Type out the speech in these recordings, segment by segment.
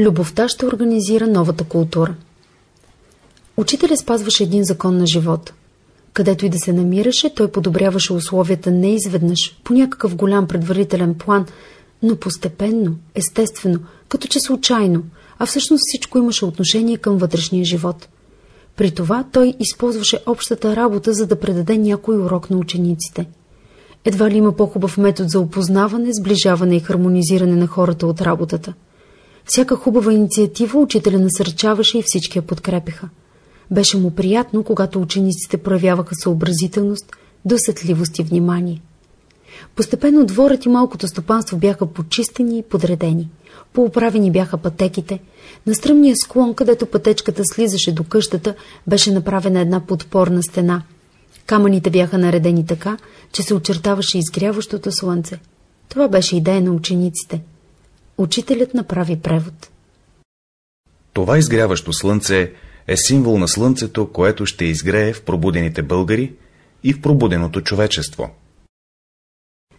Любовта ще организира новата култура. Учителя спазваше един закон на живота. Където и да се намираше, той подобряваше условията не изведнъж, по някакъв голям предварителен план, но постепенно, естествено, като че случайно, а всъщност всичко имаше отношение към вътрешния живот. При това той използваше общата работа, за да предаде някой урок на учениците. Едва ли има по-хубав метод за опознаване, сближаване и хармонизиране на хората от работата. Всяка хубава инициатива учителя насърчаваше и всички я подкрепиха. Беше му приятно, когато учениците проявяваха съобразителност, досетливост и внимание. Постепенно дворът и малкото стопанство бяха почистени и подредени. Поуправени бяха пътеките. На стръмния склон, където пътечката слизаше до къщата, беше направена една подпорна стена. Камъните бяха наредени така, че се очертаваше изгряващото слънце. Това беше идея на учениците. Учителят направи превод. Това изгряващо слънце е символ на слънцето, което ще изгрее в пробудените българи и в пробуденото човечество.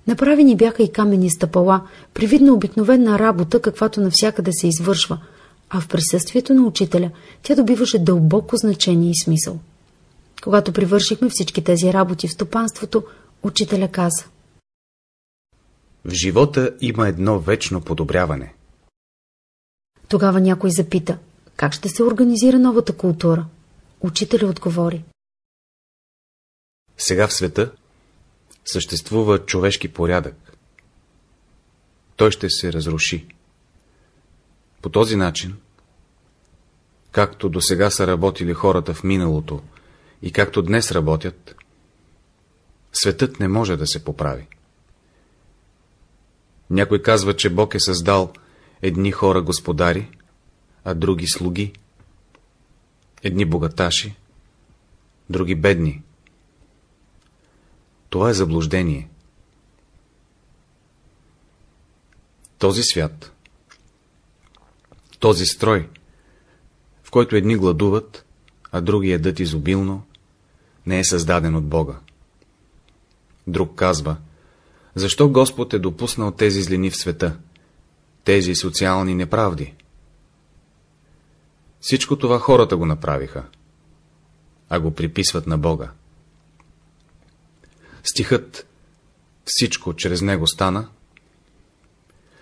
Направени бяха и камени стъпала, привидна обикновена работа, каквато навсякъде се извършва, а в присъствието на учителя тя добиваше дълбоко значение и смисъл. Когато привършихме всички тези работи в стопанството, учителя каза. В живота има едно вечно подобряване. Тогава някой запита, как ще се организира новата култура? Учителя отговори. Сега в света съществува човешки порядък. Той ще се разруши. По този начин, както до сега са работили хората в миналото и както днес работят, светът не може да се поправи. Някой казва, че Бог е създал едни хора господари, а други слуги, едни богаташи, други бедни. Това е заблуждение. Този свят, този строй, в който едни гладуват, а други едат изобилно, не е създаден от Бога. Друг казва, защо Господ е допуснал тези злини в света, тези социални неправди? Всичко това хората го направиха, а го приписват на Бога. Стихът «Всичко чрез него стана»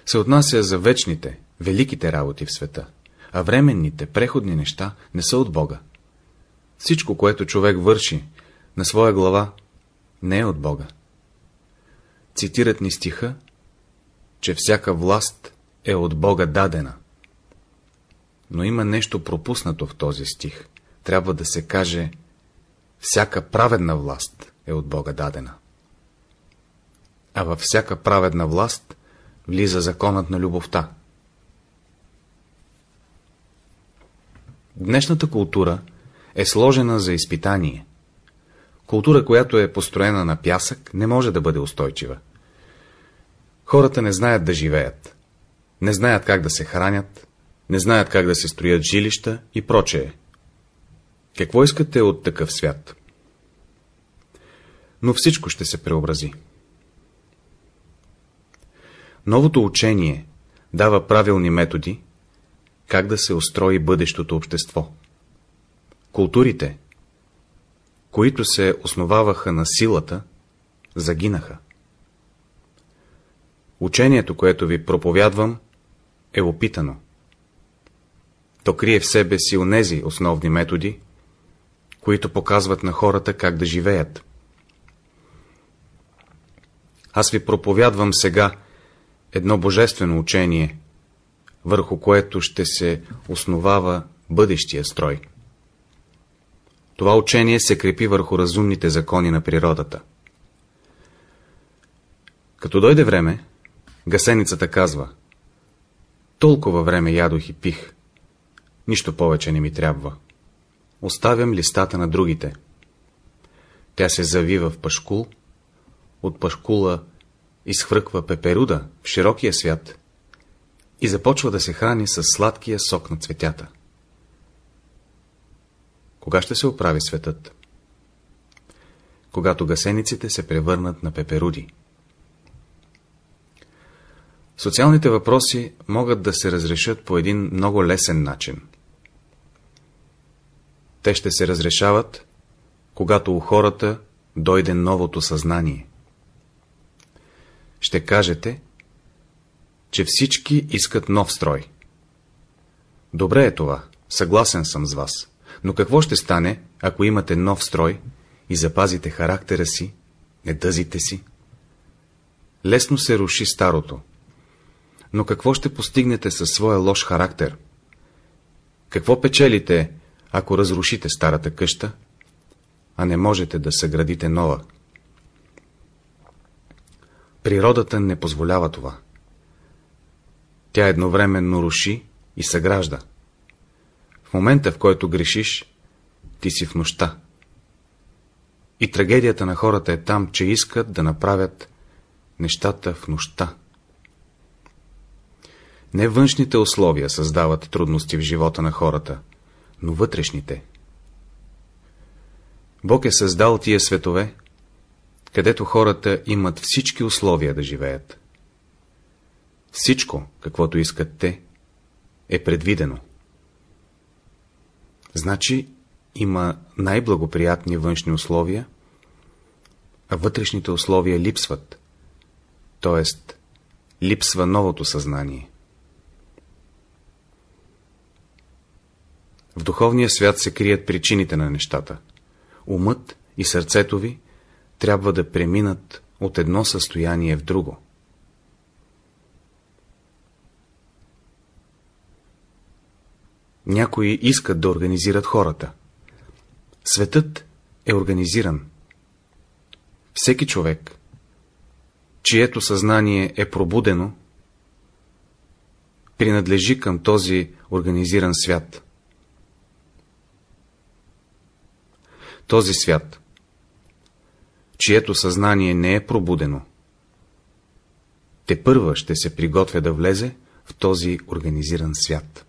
се отнася за вечните, великите работи в света, а временните, преходни неща не са от Бога. Всичко, което човек върши на своя глава, не е от Бога. Цитират ни стиха, че всяка власт е от Бога дадена. Но има нещо пропуснато в този стих. Трябва да се каже всяка праведна власт е от Бога дадена. А във всяка праведна власт влиза законът на любовта. Днешната култура е сложена за изпитание. Култура, която е построена на пясък, не може да бъде устойчива. Хората не знаят да живеят, не знаят как да се хранят, не знаят как да се строят жилища и прочее. Какво искате от такъв свят? Но всичко ще се преобрази. Новото учение дава правилни методи, как да се устрои бъдещото общество. Културите, които се основаваха на силата, загинаха. Учението, което ви проповядвам, е опитано. То крие в себе си онези основни методи, които показват на хората как да живеят. Аз ви проповядвам сега едно божествено учение, върху което ще се основава бъдещия строй. Това учение се крепи върху разумните закони на природата. Като дойде време, гасеницата казва Толкова време ядох и пих. Нищо повече не ми трябва. Оставям листата на другите. Тя се завива в пашкул, от пашкула изхвърква пеперуда в широкия свят и започва да се храни с сладкия сок на цветята. Кога ще се оправи светът? Когато гасениците се превърнат на пеперуди. Социалните въпроси могат да се разрешат по един много лесен начин. Те ще се разрешават, когато у хората дойде новото съзнание. Ще кажете, че всички искат нов строй. Добре е това, съгласен съм с вас. Но какво ще стане, ако имате нов строй и запазите характера си, недъзите си? Лесно се руши старото. Но какво ще постигнете със своя лош характер? Какво печелите, ако разрушите старата къща, а не можете да съградите нова? Природата не позволява това. Тя едновременно руши и съгражда. В момента, в който грешиш, ти си в нощта. И трагедията на хората е там, че искат да направят нещата в нощта. Не външните условия създават трудности в живота на хората, но вътрешните. Бог е създал тия светове, където хората имат всички условия да живеят. Всичко, каквото искат те, е предвидено. Значи има най-благоприятни външни условия, а вътрешните условия липсват, т.е. липсва новото съзнание. В духовния свят се крият причините на нещата. Умът и сърцето ви трябва да преминат от едно състояние в друго. Някои искат да организират хората. Светът е организиран. Всеки човек, чието съзнание е пробудено, принадлежи към този организиран свят. Този свят, чието съзнание не е пробудено, те първа ще се приготвя да влезе в този организиран свят.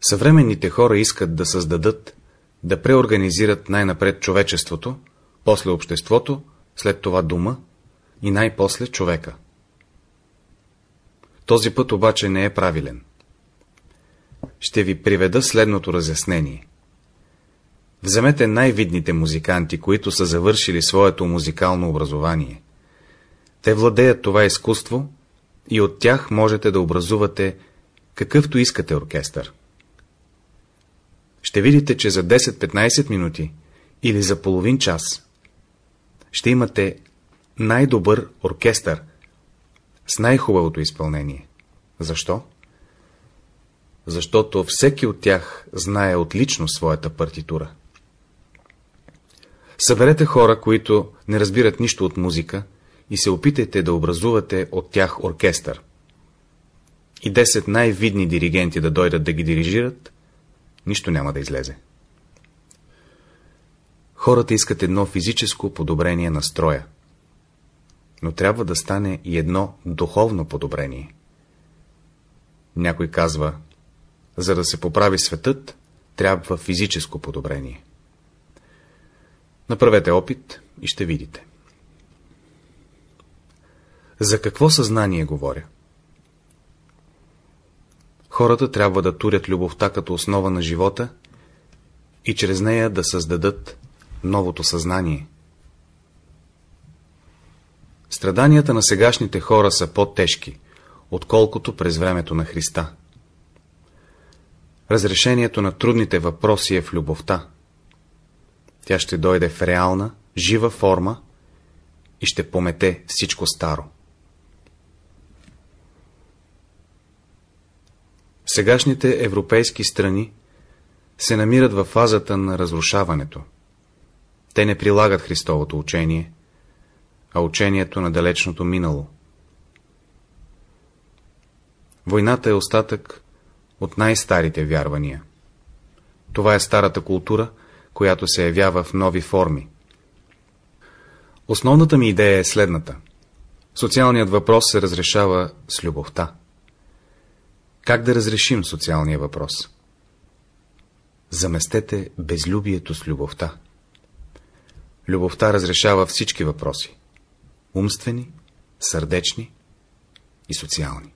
Съвременните хора искат да създадат, да преорганизират най-напред човечеството, после обществото, след това дума и най-после човека. Този път обаче не е правилен. Ще ви приведа следното разяснение. Вземете най-видните музиканти, които са завършили своето музикално образование. Те владеят това изкуство и от тях можете да образувате какъвто искате оркестър ще видите, че за 10-15 минути или за половин час ще имате най-добър оркестър с най-хубавото изпълнение. Защо? Защото всеки от тях знае отлично своята партитура. Съберете хора, които не разбират нищо от музика и се опитайте да образувате от тях оркестър. И 10 най-видни диригенти да дойдат да ги дирижират, нищо няма да излезе. Хората искат едно физическо подобрение на строя, но трябва да стане и едно духовно подобрение. Някой казва, за да се поправи светът, трябва физическо подобрение. Направете опит и ще видите. За какво съзнание говоря? Хората трябва да турят любовта като основа на живота и чрез нея да създадат новото съзнание. Страданията на сегашните хора са по-тежки, отколкото през времето на Христа. Разрешението на трудните въпроси е в любовта. Тя ще дойде в реална, жива форма и ще помете всичко старо. Сегашните европейски страни се намират в фазата на разрушаването. Те не прилагат Христовото учение, а учението на далечното минало. Войната е остатък от най-старите вярвания. Това е старата култура, която се явява в нови форми. Основната ми идея е следната. Социалният въпрос се разрешава с любовта. Как да разрешим социалния въпрос? Заместете безлюбието с любовта. Любовта разрешава всички въпроси. Умствени, сърдечни и социални.